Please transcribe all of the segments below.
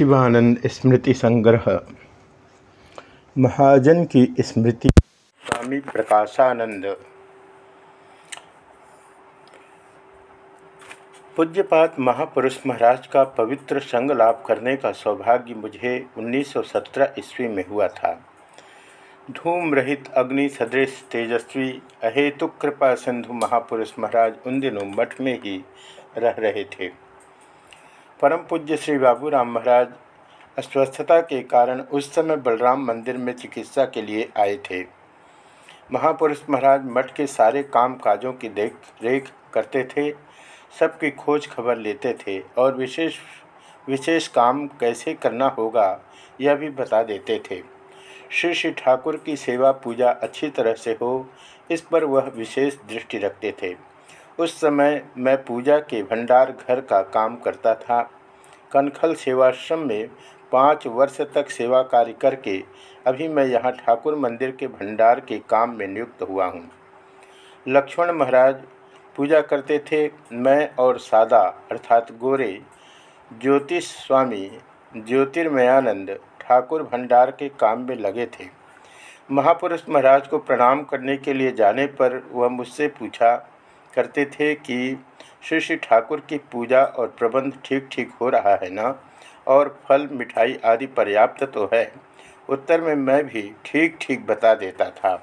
शिवानंद स्मृति संग्रह। महाजन की स्मृति। स्वामी प्रकाशानंद। पूज्यपात महापुरुष महाराज का पवित्र संग लाभ करने का सौभाग्य मुझे 1917 ईस्वी में हुआ था। धूम रहित अग्नि सदृश तेजस्वी अहेतुक कृपा सिंधु महापुरुष महाराज उन दिनों मठ में ही रह रहे थे। परम पूज्य श्री बाबूराम महाराज अस्वस्थता के कारण उस समय बलराम मंदिर में चिकित्सा के लिए आए थे। महापुरुष महाराज मठ के सारे काम काजों की देख, रेख करते थे, सबकी खोज खबर लेते थे और विशेष विशेष काम कैसे करना होगा, यह भी बता देते थे। श्री श्री ठाकुर की सेवा पूजा अच्छी तरह से हो, इस पर वह विशेष दृष्टि रखते थे। उस समय मैं पूजा के भंडार घर का काम करता था। कनखल सेवाश्रम में पाँच वर्ष तक सेवा कार्य करके अभी मैं यहाँ ठाकुर मंदिर के भंडार के काम में नियुक्त हुआ हूँ। लक्ष्मण महाराज पूजा करते थे। मैं और सादा अर्थात गोरे ज्योतिष स्वामी ज्योतिर्मयानंद ठाकुर भंडार के काम में लगे थे। महापुरुष महाराज को प्रणाम करने के लिए जाने पर वह मुझसे पूछा करते थे कि श्री श्री ठाकुर की पूजा और प्रबंध ठीक ठीक हो रहा है ना? और फल, मिठाई आदि पर्याप्त तो है। उत्तर में मैं भी ठीक ठीक बता देता था।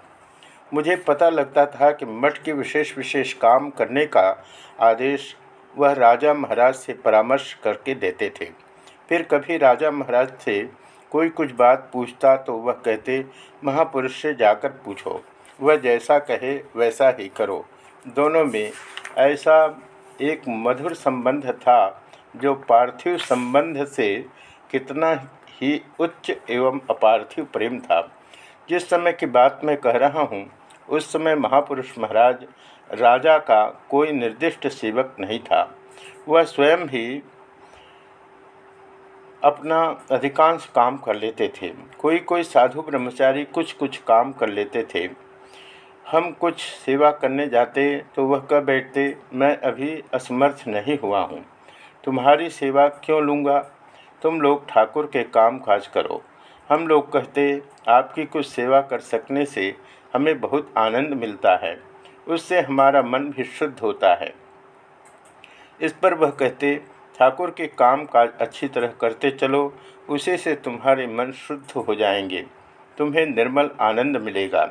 मुझे पता लगता था कि मठ के विशेष विशेष काम करने का आदेश वह राजा महाराज से परामर्श करके देते थे। फिर कभी राजा महाराज से कोई कुछ बात पूछता तो वह कहते, महापुरुष से जाकर पूछो। वह जैसा कहे, वैसा ही करो। दोनों में ऐसा एक मधुर संबंध था जो पार्थिव संबंध से कितना ही उच्च एवं अपार्थिव प्रेम था। जिस समय की बात मैं कह रहा हूँ, उस समय महापुरुष महाराज राजा का कोई निर्दिष्ट सेवक नहीं था। वह स्वयं ही अपना अधिकांश काम कर लेते थे। कोई कोई साधु ब्रह्मचारी कुछ कुछ काम कर लेते थे। हम कुछ सेवा करने जाते तो वह कह बैठते, मैं अभी असमर्थ नहीं हुआ हूँ। तुम्हारी सेवा क्यों लूँगा? तुम लोग ठाकुर के काम काज करो हम लोग कहते, आपकी कुछ सेवा कर सकने से हमें बहुत आनंद मिलता है। उससे हमारा मन भी शुद्ध होता है इस पर वह कहते, ठाकुर के काम काज अच्छी तरह करते चलो। उसी से तुम्हारे मन शुद्ध हो जाएँगे। तुम्हें निर्मल आनंद मिलेगा।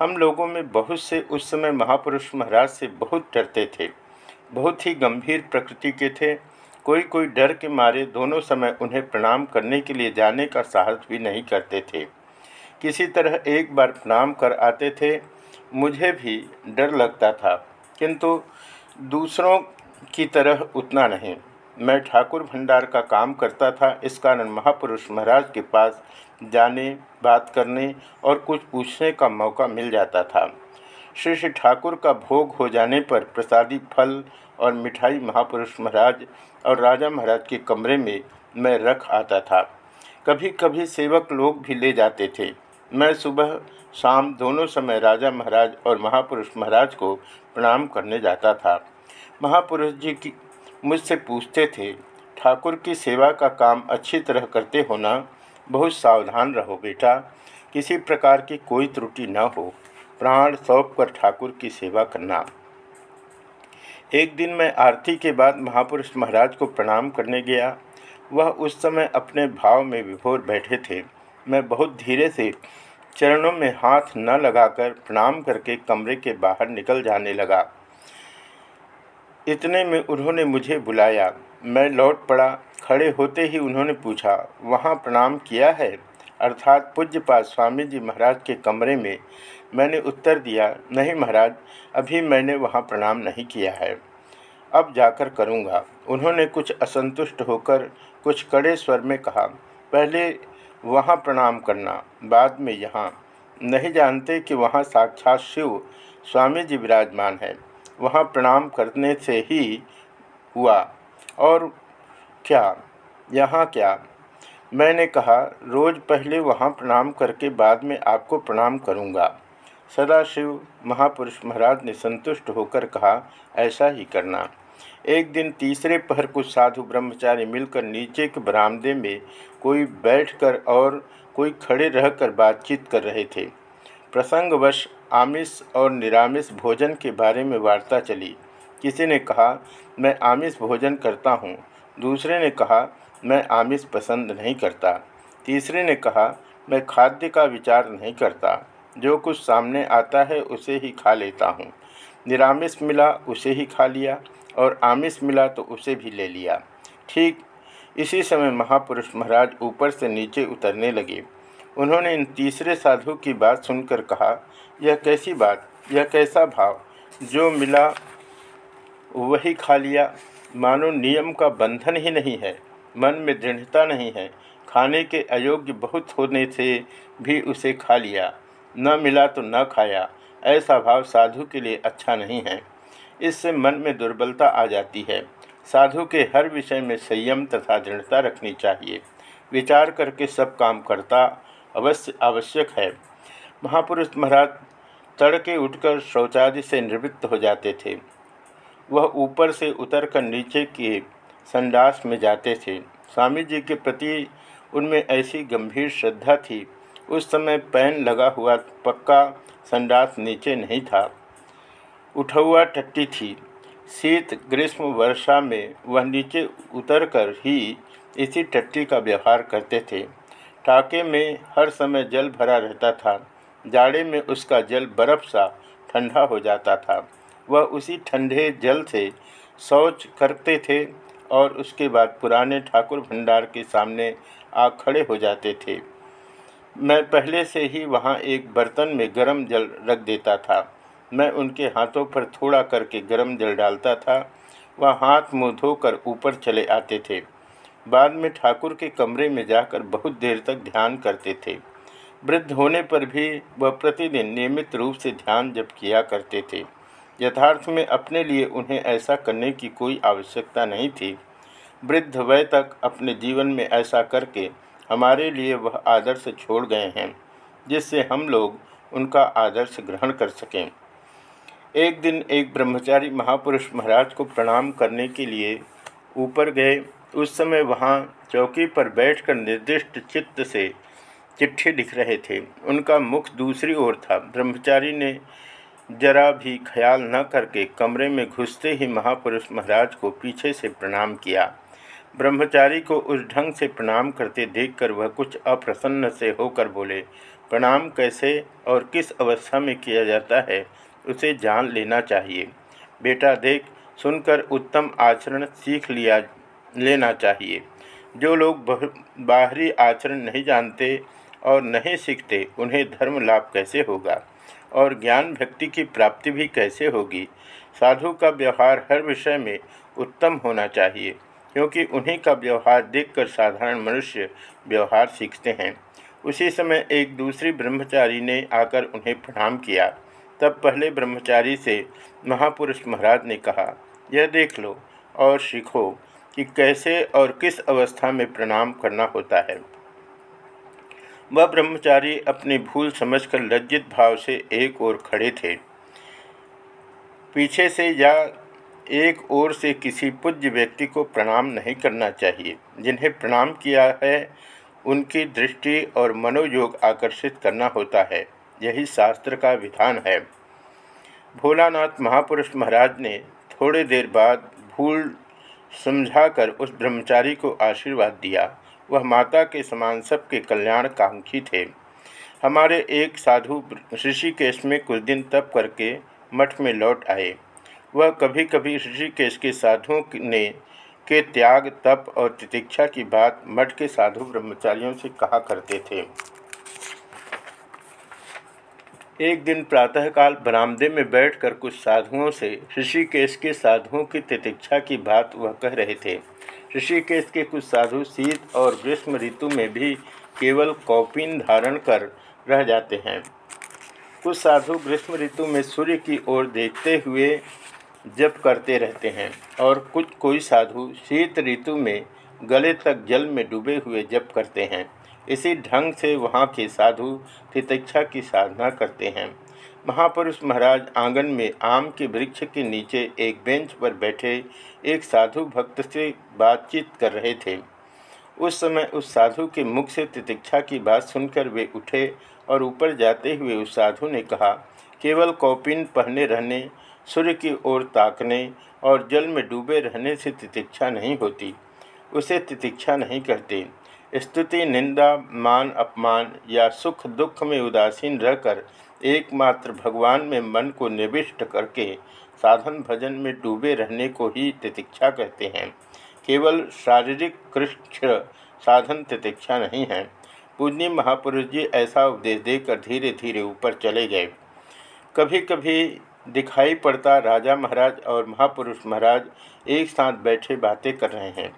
हम लोगों में बहुत से उस समय महापुरुष महाराज से बहुत डरते थे। बहुत ही गंभीर प्रकृति के थे। कोई कोई डर के मारे दोनों समय उन्हें प्रणाम करने के लिए जाने का साहस भी नहीं करते थे। किसी तरह एक बार प्रणाम कर आते थे, मुझे भी डर लगता था। किंतु दूसरों की तरह उतना नहीं। मैं ठाकुर भंडार का काम करता था, इस कारण महापुरुष महाराज के पास जाने, बात करने और कुछ पूछने का मौका मिल जाता था। श्री श्री ठाकुर का भोग हो जाने पर प्रसादी फल और मिठाई महापुरुष महाराज और राजा महाराज के कमरे में मैं रख आता था। कभी कभी सेवक लोग भी ले जाते थे। मैं सुबह, शाम दोनों समय राजा महाराज और महापुरुष महाराज को प्रणाम करने जाता था। महापुरुष जी की मुझसे पूछते थे, ठाकुर की सेवा का काम अच्छी तरह करते होना बहुत सावधान रहो बेटा। किसी प्रकार की कोई त्रुटि न हो। प्राण सौंप कर ठाकुर की सेवा करना। एक दिन मैं आरती के बाद महापुरुष महाराज को प्रणाम करने गया। वह उस समय अपने भाव में विभोर बैठे थे। मैं बहुत धीरे से चरणों में हाथ न लगाकर प्रणाम करके कमरे के बाहर निकल जाने लगा। इतने में उन्होंने मुझे बुलाया। मैं लौट पड़ा। खड़े होते ही उन्होंने पूछा, वहाँ प्रणाम किया है? अर्थात पूज्यपाद स्वामी जी महाराज के कमरे में मैंने उत्तर दिया, नहीं महाराज, अभी मैंने वहाँ प्रणाम नहीं किया है। अब जाकर करूँगा। उन्होंने कुछ असंतुष्ट होकर कुछ कड़े स्वर में कहा, पहले वहाँ प्रणाम करना, बाद में यहाँ। नहीं जानते कि वहाँ साक्षात शिव स्वामी जी विराजमान है। वहाँ प्रणाम करने से ही हुआ। और क्या, यहाँ क्या? मैंने कहा, रोज़ पहले वहाँ प्रणाम करके बाद में आपको प्रणाम करूँगा। सदाशिव महापुरुष महाराज ने संतुष्ट होकर कहा, ऐसा ही करना। एक दिन तीसरे पहर कुछ साधु ब्रह्मचारी मिलकर नीचे के बरामदे में कोई बैठकर और कोई खड़े रहकर बातचीत कर रहे थे। प्रसंगवश आमिष और निरामिष भोजन के बारे में वार्ता चली। किसी ने कहा, मैं आमिष भोजन करता हूँ। दूसरे ने कहा, मैं आमिष पसंद नहीं करता। तीसरे ने कहा, मैं खाद्य का विचार नहीं करता। जो कुछ सामने आता है उसे ही खा लेता हूँ। निरामिष मिला, उसे ही खा लिया, और आमिष मिला तो उसे भी ले लिया। ठीक इसी समय महापुरुष महाराज ऊपर से नीचे उतरने लगे। उन्होंने इन तीसरे साधु की बात सुनकर कहा, यह कैसी बात, यह कैसा भाव? जो मिला वही खा लिया। मानो नियम का बंधन ही नहीं है। मन में दृढ़ता नहीं है। खाने के अयोग्य बहुत होने से भी उसे खा लिया। न मिला तो न खाया। ऐसा भाव साधु के लिए अच्छा नहीं है। इससे मन में दुर्बलता आ जाती है। साधु के हर विषय में संयम तथा दृढ़ता रखनी चाहिए। विचार करके सब काम करता अवश्य आवश्यक है। महापुरुष महाराज तड़के उठकर शौचादि से निवृत्त हो जाते थे। वह ऊपर से उतरकर नीचे के संडास में जाते थे। स्वामी जी के प्रति उनमें ऐसी गंभीर श्रद्धा थी। उस समय पैन लगा हुआ पक्का संडास नीचे नहीं था। उठौआ टट्टी थी। शीत ग्रीष्म वर्षा में वह नीचे उतरकर ही इसी टट्टी का व्यवहार करते थे। टाके में हर समय जल भरा रहता था। जाड़े में उसका जल बर्फ़ सा ठंडा हो जाता था। वह उसी ठंडे जल से शौच करते थे और उसके बाद पुराने ठाकुर भंडार के सामने आ खड़े हो जाते थे। मैं पहले से ही वहाँ एक बर्तन में गर्म जल रख देता था। मैं उनके हाथों पर थोड़ा करके गर्म जल डालता था। वह हाथ मुँह धोकर ऊपर चले आते थे। बाद में ठाकुर के कमरे में जाकर बहुत देर तक ध्यान करते थे। वृद्ध होने पर भी वह प्रतिदिन नियमित रूप से ध्यान जप किया करते थे। यथार्थ में अपने लिए उन्हें ऐसा करने की कोई आवश्यकता नहीं थी। वृद्ध वय तक अपने जीवन में ऐसा करके हमारे लिए वह आदर्श छोड़ गए हैं, जिससे हम लोग उनका आदर्श ग्रहण कर सकें। एक दिन एक ब्रह्मचारी महापुरुष महाराज को प्रणाम करने के लिए ऊपर गए। उस समय वहाँ चौकी पर बैठकर निर्दिष्ट चित्त से चिट्ठी लिख रहे थे। उनका मुख दूसरी ओर था। ब्रह्मचारी ने जरा भी ख्याल न करके कमरे में घुसते ही महापुरुष महाराज को पीछे से प्रणाम किया। ब्रह्मचारी को उस ढंग से प्रणाम करते देखकर वह कुछ अप्रसन्न से होकर बोले, प्रणाम कैसे और किस अवस्था में किया जाता है, उसे जान लेना चाहिए। बेटा देख, सुनकर उत्तम आचरण सीख लिया, लेना चाहिए। जो लोग बाहरी आचरण नहीं जानते और नहीं सीखते, उन्हें धर्म लाभ कैसे होगा? और ज्ञान भक्ति की प्राप्ति भी कैसे होगी? साधु का व्यवहार हर विषय में उत्तम होना चाहिए, क्योंकि उन्हीं का व्यवहार देखकर साधारण मनुष्य व्यवहार सीखते हैं। उसी समय एक दूसरी ब्रह्मचारी ने आकर उन्हें प्रणाम किया। तब पहले ब्रह्मचारी से महापुरुष महाराज ने कहा, यह देख लो और सीखो कि कैसे और किस अवस्था में प्रणाम करना होता है। वह ब्रह्मचारी अपनी भूल समझकर लज्जित भाव से एक ओर खड़े थे। पीछे से या एक ओर से किसी पूज्य व्यक्ति को प्रणाम नहीं करना चाहिए। जिन्हें प्रणाम किया है, उनकी दृष्टि और मनोयोग आकर्षित करना होता है। यही शास्त्र का विधान है। भोलानाथ महापुरुष महाराज ने थोड़े देर बाद भूल समझाकर उस ब्रह्मचारी को आशीर्वाद दिया। वह माता के समान सबके कल्याण कांक्षी थे। हमारे एक साधु ऋषिकेश में कुछ दिन तप करके मठ में लौट आए। वह कभी कभी ऋषिकेश के साधुओं ने के त्याग, तप और तितिक्षा की बात मठ के साधु ब्रह्मचारियों से कहा करते थे। एक दिन प्रातःकाल बरामदे में बैठकर कुछ साधुओं से ऋषिकेश के साधुओं की तितिक्षा की बात वह कह रहे थे। ऋषिकेश के कुछ साधु शीत और ग्रीष्म ऋतु में भी केवल कौपिन धारण कर रह जाते हैं। कुछ साधु ग्रीष्म ऋतु में सूर्य की ओर देखते हुए जप करते रहते हैं और कुछ कोई साधु शीत ऋतु में गले तक जल में डूबे हुए जप करते हैं। इसी ढंग से वहाँ के साधु तितिक्षा की साधना करते हैं। महापुरुष महाराज आँगन में आम के वृक्ष के नीचे एक बेंच पर बैठे एक साधु भक्त से बातचीत कर रहे थे। उस समय उस साधु के मुख से तितिक्षा की बात सुनकर वे उठे और ऊपर जाते हुए उस साधु ने कहा, केवल कौपिन पहने रहने, सूर्य की ओर ताकने और जल में डूबे रहने से तितिक्षा नहीं होती। उसे तितिक्षा नहीं कहते स्तुति, निंदा, मान, अपमान या सुख दुख में उदासीन रहकर एकमात्र भगवान में मन को निविष्ट करके साधन भजन में डूबे रहने को ही तितिक्षा कहते हैं। केवल शारीरिक कृष्ण साधन तितिक्षा नहीं है। पूजनी महापुरुष जी ऐसा उपदेश देकर धीरे धीरे ऊपर चले गए। कभी कभी दिखाई पड़ता राजा महाराज और महापुरुष महाराज एक साथ बैठे बातें कर रहे हैं।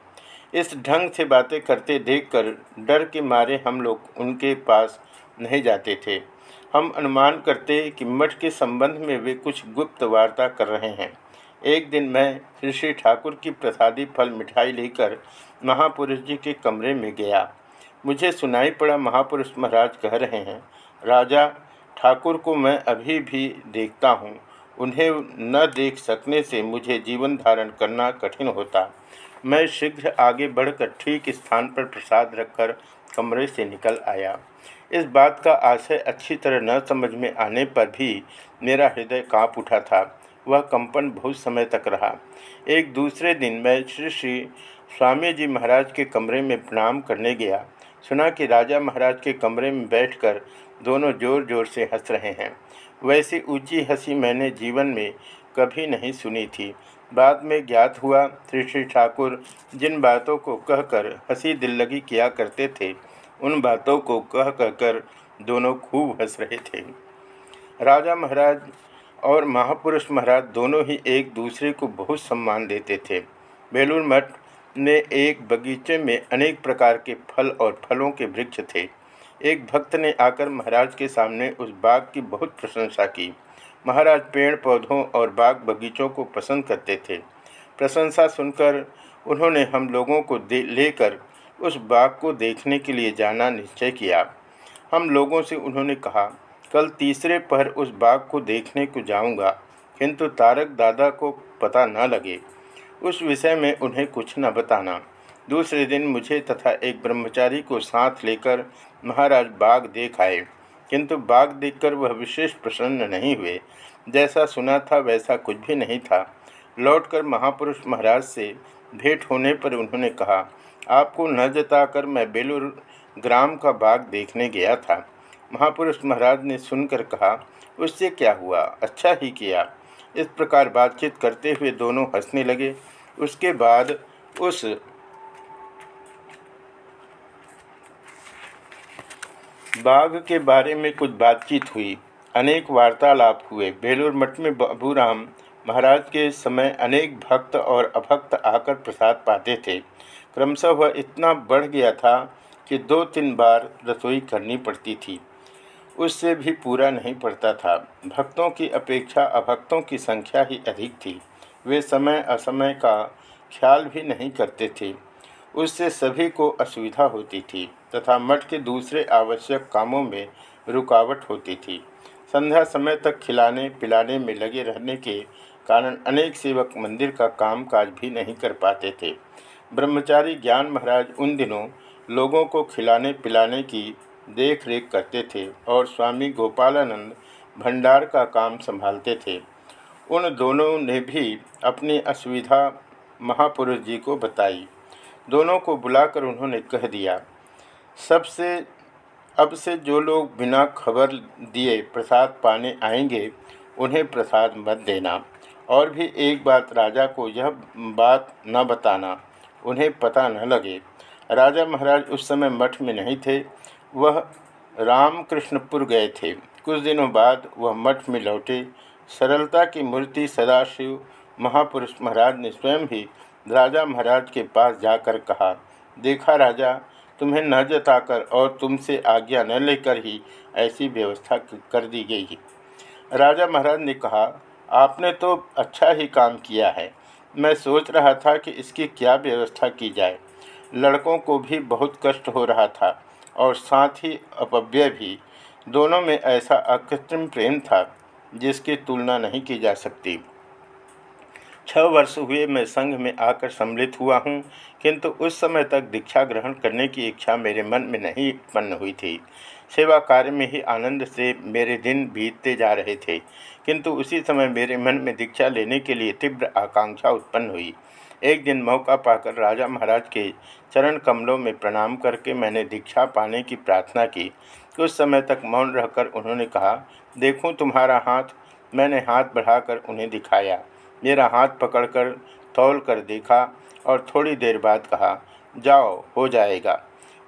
इस ढंग से बातें करते देखकर डर के मारे हम लोग उनके पास नहीं जाते थे। हम अनुमान करते कि मठ के संबंध में वे कुछ गुप्त वार्ता कर रहे हैं। एक दिन मैं श्री श्री ठाकुर की प्रसादी फल मिठाई लेकर महापुरुष जी के कमरे में गया। मुझे सुनाई पड़ा महापुरुष महाराज कह रहे हैं, राजा, ठाकुर को मैं अभी भी देखता हूँ। उन्हें न देख सकने से मुझे जीवन धारण करना कठिन होता। मैं शीघ्र आगे बढ़कर ठीक स्थान पर प्रसाद रखकर कमरे से निकल आया। इस बात का आशय अच्छी तरह न समझ में आने पर भी मेरा हृदय काँप उठा था। वह कंपन बहुत समय तक रहा। एक दूसरे दिन मैं श्री श्री स्वामी जी महाराज के कमरे में प्रणाम करने गया। सुना कि राजा महाराज के कमरे में बैठकर दोनों ज़ोर ज़ोर से हंस रहे हैं। वैसी ऊँची हँसी मैंने जीवन में कभी नहीं सुनी थी। बाद में ज्ञात हुआ, श्री श्री ठाकुर जिन बातों को कहकर हँसी दिल लगी किया करते थे, उन बातों को कह कहकर दोनों खूब हंस रहे थे। राजा महाराज और महापुरुष महाराज दोनों ही एक दूसरे को बहुत सम्मान देते थे। बेलूर मठ ने एक बगीचे में अनेक प्रकार के फल और फलों के वृक्ष थे। एक भक्त ने आकर महाराज के सामने उस बाग की बहुत प्रशंसा की। महाराज पेड़ पौधों और बाग बगीचों को पसंद करते थे। प्रशंसा सुनकर उन्होंने हम लोगों को लेकर उस बाग को देखने के लिए जाना निश्चय किया। हम लोगों से उन्होंने कहा, कल तीसरे पहर उस बाग को देखने को जाऊँगा, किंतु तारक दादा को पता न लगे। उस विषय में उन्हें कुछ न बताना। दूसरे दिन मुझे तथा एक ब्रह्मचारी को साथ लेकर महाराज बाग देख आए। किंतु बाघ देखकर वह विशेष प्रसन्न नहीं हुए। जैसा सुना था, वैसा कुछ भी नहीं था। लौटकर महापुरुष महाराज से भेंट होने पर उन्होंने कहा, आपको न जताकर मैं बेलूर ग्राम का बाग देखने गया था। महापुरुष महाराज ने सुनकर कहा, उससे क्या हुआ? अच्छा ही किया। इस प्रकार बातचीत करते हुए दोनों हंसने लगे। उसके बाद उस बाघ के बारे में कुछ बातचीत हुई। अनेक वार्तालाप हुए। बेलूर मठ में बाबूराम महाराज के समय अनेक भक्त और अभक्त आकर प्रसाद पाते थे। क्रमशः वह इतना बढ़ गया था कि दो तीन बार रसोई करनी पड़ती थी। उससे भी पूरा नहीं पड़ता था। भक्तों की अपेक्षा अभक्तों की संख्या ही अधिक थी। वे समय असमय का ख्याल भी नहीं करते थे। उससे सभी को असुविधा होती थी। तथा मठ के दूसरे आवश्यक कामों में रुकावट होती थी। संध्या समय तक खिलाने, पिलाने में लगे रहने के कारण अनेक सेवक मंदिर का कामकाज भी नहीं कर पाते थे। ब्रह्मचारी ज्ञान महाराज उन दिनों लोगों को खिलाने, पिलाने की देख रेख करते थे और स्वामी गोपालानंद भंडार का काम संभालते थे। उन दोनों ने भी अपनी असुविधा महापुरुष जी को बताई। दोनों को बुलाकर उन्होंने कह दिया सबसे, अब से जो लोग बिना खबर दिए प्रसाद पाने आएँगे, उन्हें प्रसाद मत देना। और भी एक बात, राजा को यह बात न बताना, उन्हें पता न लगे। राजा महाराज उस समय मठ में नहीं थे। वह रामकृष्णपुर गए थे। कुछ दिनों बाद वह मठ में लौटे। सरलता की मूर्ति सदाशिव महापुरुष महाराज ने स्वयं ही राजा महाराज के पास जाकर कहा, देखा राजा तुम्हें न जताकर और तुमसे आज्ञा न लेकर ही ऐसी व्यवस्था कर दी गई राजा महाराज ने कहा, आपने तो अच्छा ही काम किया है। मैं सोच रहा था कि इसकी क्या व्यवस्था की जाए। लड़कों को भी बहुत कष्ट हो रहा था और साथ ही अपव्यय भी। दोनों में ऐसा अकृत्रिम प्रेम था जिसकी तुलना नहीं की जा सकती। छः वर्ष हुए मैं संघ में आकर सम्मिलित हुआ हूँ, किंतु उस समय तक दीक्षा ग्रहण करने की इच्छा मेरे मन में नहीं उत्पन्न हुई थी। सेवा कार्य में ही आनंद से मेरे दिन बीतते जा रहे थे, किंतु उसी समय मेरे मन में दीक्षा लेने के लिए तीव्र आकांक्षा उत्पन्न हुई। एक दिन मौका पाकर राजा महाराज के चरण कमलों में प्रणाम करके मैंने दीक्षा पाने की प्रार्थना की। कुछ समय तक मौन रहकर उन्होंने कहा, देखूँ तुम्हारा हाथ? मैंने हाथ बढ़ाकर उन्हें दिखाया। मेरा हाथ पकड़कर तौल कर देखा और थोड़ी देर बाद कहा, जाओ, हो जाएगा।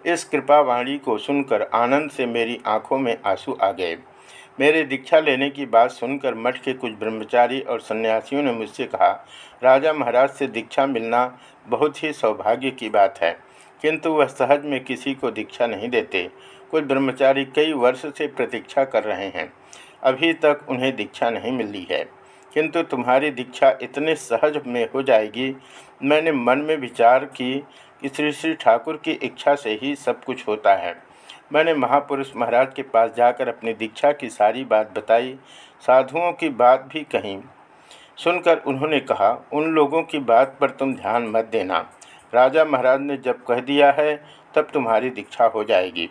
इस कृपावाणी को सुनकर आनंद से मेरी आँखों में आँसू आ गए। मेरे दीक्षा लेने की बात सुनकर मठ के कुछ ब्रह्मचारी और सन्यासियों ने मुझसे कहा, राजा महाराज से दीक्षा मिलना बहुत ही सौभाग्य की बात है, किंतु वह सहज में किसी को दीक्षा नहीं देते। कुछ ब्रह्मचारी कई वर्ष से प्रतीक्षा कर रहे हैं। अभी तक उन्हें दीक्षा नहीं मिली है। किंतु तुम्हारी दीक्षा इतने सहज में हो जाएगी। मैंने मन में विचार की कि श्री श्री ठाकुर की इच्छा से ही सब कुछ होता है। मैंने महापुरुष महाराज के पास जाकर अपनी दीक्षा की सारी बात बताई, साधुओं की बात भी कही। सुनकर उन्होंने कहा, उन लोगों की बात पर तुम ध्यान मत देना। राजा महाराज ने जब कह दिया है, तब तुम्हारी दीक्षा हो जाएगी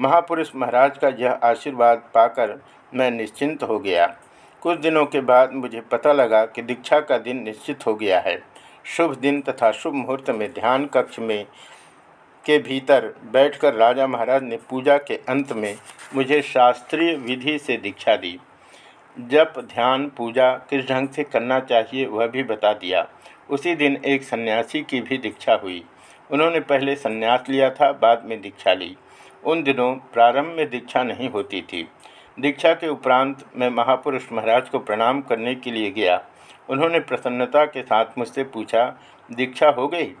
महापुरुष महाराज का यह आशीर्वाद पाकर मैं निश्चिंत हो गया। कुछ दिनों के बाद मुझे पता लगा कि दीक्षा का दिन निश्चित हो गया है। शुभ दिन तथा शुभ मुहूर्त में ध्यान कक्ष में के भीतर बैठकर राजा महाराज ने पूजा के अंत में मुझे शास्त्रीय विधि से दीक्षा दी। जब ध्यान, पूजा किस ढंग से करना चाहिए वह भी बता दिया। उसी दिन एक सन्यासी की भी दीक्षा हुई। उन्होंने पहले सन्यास लिया था, बाद में दीक्षा ली। उन दिनों प्रारंभ में दीक्षा नहीं होती थी। दीक्षा के उपरांत मैं महापुरुष महाराज को प्रणाम करने के लिए गया। उन्होंने प्रसन्नता के साथ मुझसे पूछा, दीक्षा हो गई?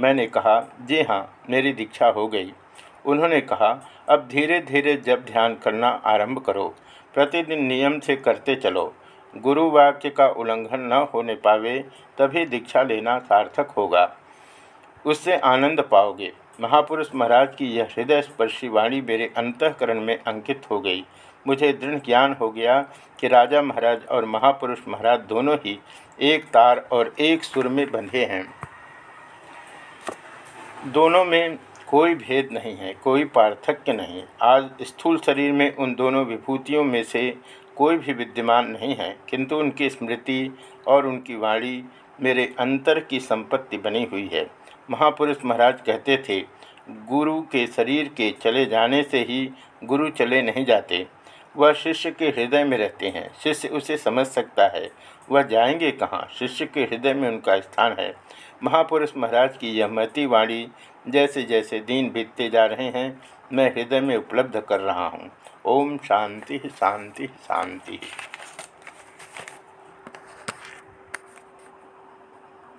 मैंने कहा, जी हाँ मेरी दीक्षा हो गई। उन्होंने कहा, अब धीरे धीरे जब ध्यान करना आरंभ करो, प्रतिदिन नियम से करते चलो। गुरु वाक्य का उल्लंघन न होने पावे, तभी दीक्षा लेना सार्थक होगा। उससे आनंद पाओगे। महापुरुष महाराज की यह हृदय स्पर्शी वाणी मेरे अंतकरण में अंकित हो गई। मुझे दृढ़ ज्ञान हो गया कि राजा महाराज और महापुरुष महाराज दोनों ही एक तार और एक सुर में बंधे हैं। दोनों में कोई भेद नहीं है, कोई पार्थक्य नहीं। आज स्थूल शरीर में उन दोनों विभूतियों में से कोई भी विद्यमान नहीं है, किंतु उनकी स्मृति और उनकी वाणी मेरे अंतर की संपत्ति बनी हुई है। महापुरुष महाराज कहते थे, गुरु के शरीर के चले जाने से ही गुरु चले नहीं जाते। वह शिष्य के हृदय में रहते हैं। शिष्य उसे समझ सकता है। वह जाएँगे कहाँ? शिष्य के हृदय में उनका स्थान है। महापुरुष महाराज की यह महती वाणी जैसे जैसे दिन बीतते जा रहे हैं, मैं हृदय में उपलब्ध कर रहा हूँ। ओम शांति शांति शांति।